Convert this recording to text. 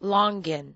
Longin.